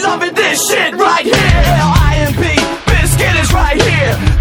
zombies loving this shit right here. IMP biscuit is right here.